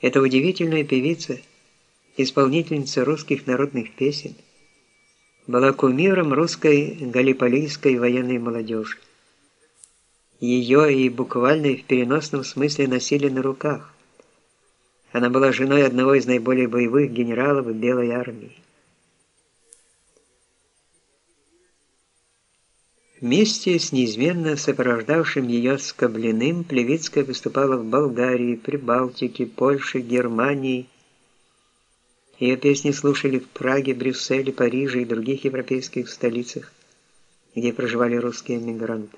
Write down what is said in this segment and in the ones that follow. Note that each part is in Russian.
Эта удивительная певица, исполнительница русских народных песен, была кумиром русской галиполийской военной молодежи. Ее и буквально в переносном смысле носили на руках. Она была женой одного из наиболее боевых генералов Белой армии. Вместе с неизменно сопровождавшим ее Скоблиным Плевицкая выступала в Болгарии, Прибалтике, Польше, Германии. Ее песни слушали в Праге, Брюсселе, Париже и других европейских столицах, где проживали русские эмигранты.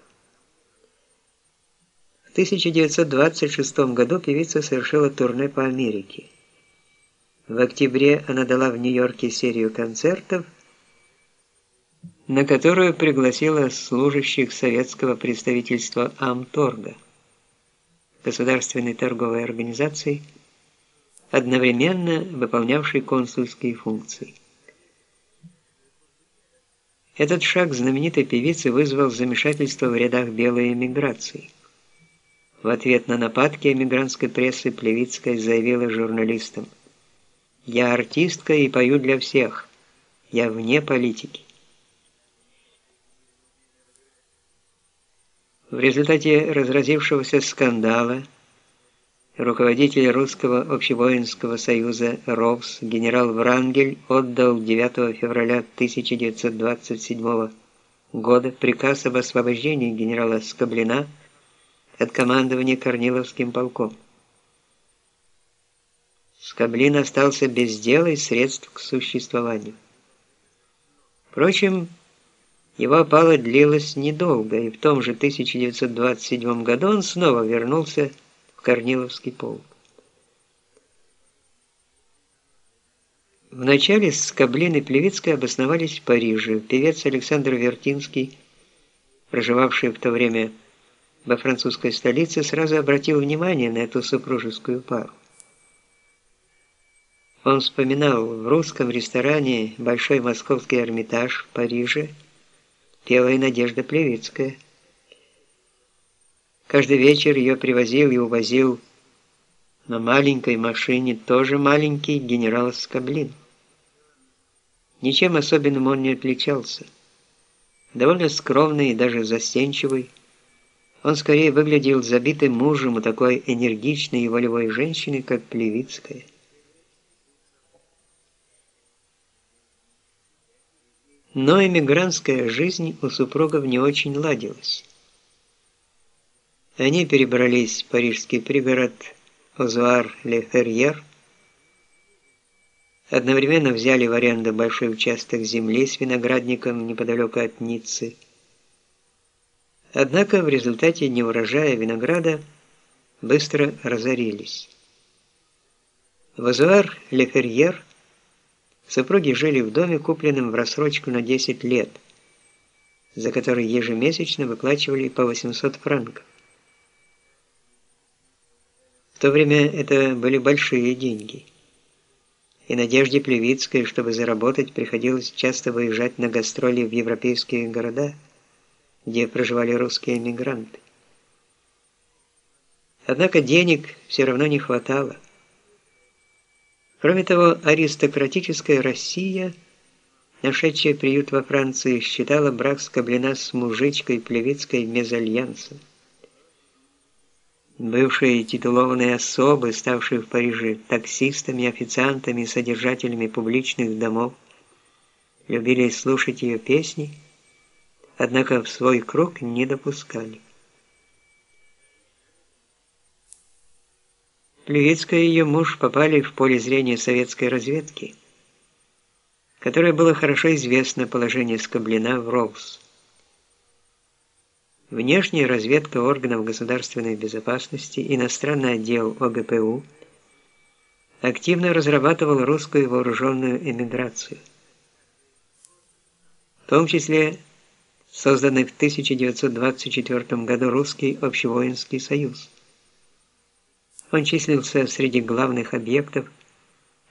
В 1926 году певица совершила турне по Америке. В октябре она дала в Нью-Йорке серию концертов – на которую пригласила служащих советского представительства Амторга, государственной торговой организации, одновременно выполнявшей консульские функции. Этот шаг знаменитой певицы вызвал замешательство в рядах белой эмиграции. В ответ на нападки эмигрантской прессы Плевицкая заявила журналистам «Я артистка и пою для всех. Я вне политики». В результате разразившегося скандала руководитель Русского общевоинского союза РОВС генерал Врангель отдал 9 февраля 1927 года приказ об освобождении генерала Скоблина от командования Корниловским полком. Скоблин остался без дела и средств к существованию. Впрочем, его опала длилась недолго, и в том же 1927 году он снова вернулся в Корниловский полк. Вначале Скоблин и Плевицкая обосновались в Париже. Певец Александр Вертинский, проживавший в то время во французской столице, сразу обратил внимание на эту супружескую пару. Он вспоминал в русском ресторане «Большой московский Эрмитаж» в Париже – пела и Надежда Плевицкая. Каждый вечер ее привозил и увозил на маленькой машине тоже маленький генерал Скоблин. Ничем особенным он не отличался. Довольно скромный и даже застенчивый, он скорее выглядел забитым мужем у такой энергичной и волевой женщины, как Плевицкая. Но эмигрантская жизнь у супругов не очень ладилась. Они перебрались в парижский пригород Озуар-ле-Ферьер, одновременно взяли в аренду большой участок земли с виноградником неподалеку от Ниццы. Однако в результате неурожая винограда быстро разорились. В Озуар-ле-Ферьер – Супруги жили в доме, купленном в рассрочку на 10 лет, за который ежемесячно выплачивали по 800 франков. В то время это были большие деньги. И Надежде Плевицкой, чтобы заработать, приходилось часто выезжать на гастроли в европейские города, где проживали русские эмигранты. Однако денег все равно не хватало. Кроме того, аристократическая Россия, нашедшая приют во Франции, считала брак Скоблина с мужичкой Плевицкой мезальянсом. Бывшие титулованные особы, ставшие в Париже таксистами, официантами содержателями публичных домов, любили слушать ее песни, однако в свой круг не допускали. Плевицкая и ее муж попали в поле зрения советской разведки, которой было хорошо известно положение Скоблина в Роуз. Внешняя разведка органов государственной безопасности, иностранный отдел ОГПУ активно разрабатывал русскую вооруженную эмиграцию. В том числе созданный в 1924 году Русский общевоинский союз. Он числился среди главных объектов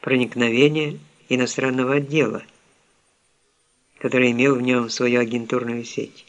проникновения иностранного отдела, который имел в нем свою агентурную сеть.